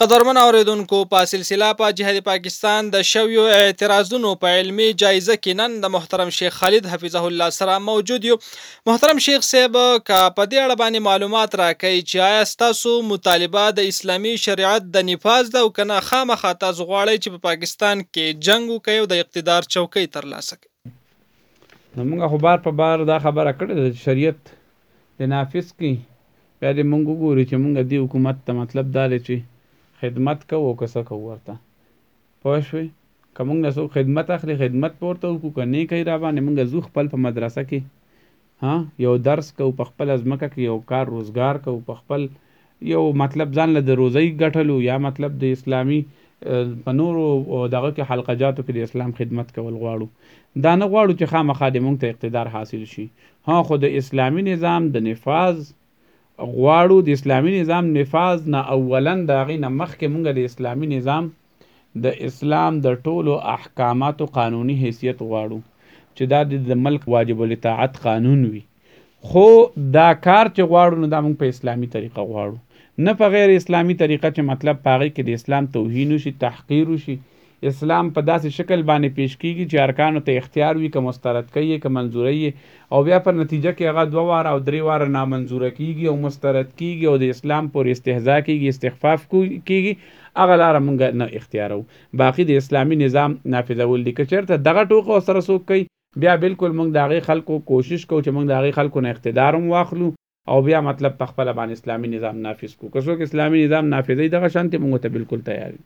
قدرمن اوریدونکو په سلسله په جهاد پاکستان د شویو اعتراضونو په علمي جایزه کې نن د محترم شیخ خالد حفظه الله سره موجود یو. محترم شیخ صاحب کا په دې اړه باندې معلومات راکړي چې آیا تاسو مطالبه د اسلامی شریعت د نفاذ ده او کنه خامخا تاسو غواړئ چې په پاکستان کې جنگ وکړي او د اقتدار چوکۍ ترلاسه کړي موږ خو بار په بار دا خبره کړې ده شریعت د نافذ کی بیا دې موږ وګورو چې موږ دی حکومت ته مطلب دا دی چې خدمت کوو که څه کوو ورته پوه شوې که موږ نه څوک خدمت اخلي خدمت به ورته وکړو که نه کوي را باندې موږ ځو خپل په مدرسه کې ها ہاں، یو درس کوو په خپله ځمکه کې یو کار روزګار کوو په خپل، یو مطلب ځان له د روزۍ ګټلو، یا مطلب د اسلامي په نورو دغه کې حلقه جاتو کې د اسلام خدمت کول غواړو۔ دا نه غواړو چې خامخا د موږ ته اقتدار حاصل شي۔ ها خو د اسلامي نظام، د نفاذ غواړو د اسلامی نظام نفاذ نه اولا د هغې نه مخکې مونږ د اسلامی نظام د اسلام د ټولو احکاماتو قانوني حیثیت غواړو، چې دا د ملک واجب الاطاعت قانون وي. خو دا کار چې غواړو، نو دا مونږ په اسلامی طریقه غواړو. نه په غیر اسلامی طریقه، چې مطلب پاغې کې د اسلام توهین وشي، تحقیر وشي اسلام په داسې شکل باندې پیش کیږي چې ارکانو ته اختیار وي، که مسترد کوي که منظوری او بیا پر نتیجه کې هغه دوه واره او درې واره نامنظوره کیږي او مسترد کیږي او د اسلام پر استهزاء کیږي، استخفاف کیږي. هغه لاره مونږ نه اختیارو باقی د اسلامی نظام نافذول دي. که چېرته دغه ټوکه سره څوک کوي بیا بالکل مونږ د هغې خلکو کوشش کوو چې مونږ د هغې خلکو نه اقتدار هم واخلو او بیا مطلب په خپله باندې اسلامي نظام نافذ کو که څوک اسلامي نظام نافذوي، دغه شانتې مونږ ته بالکل تیار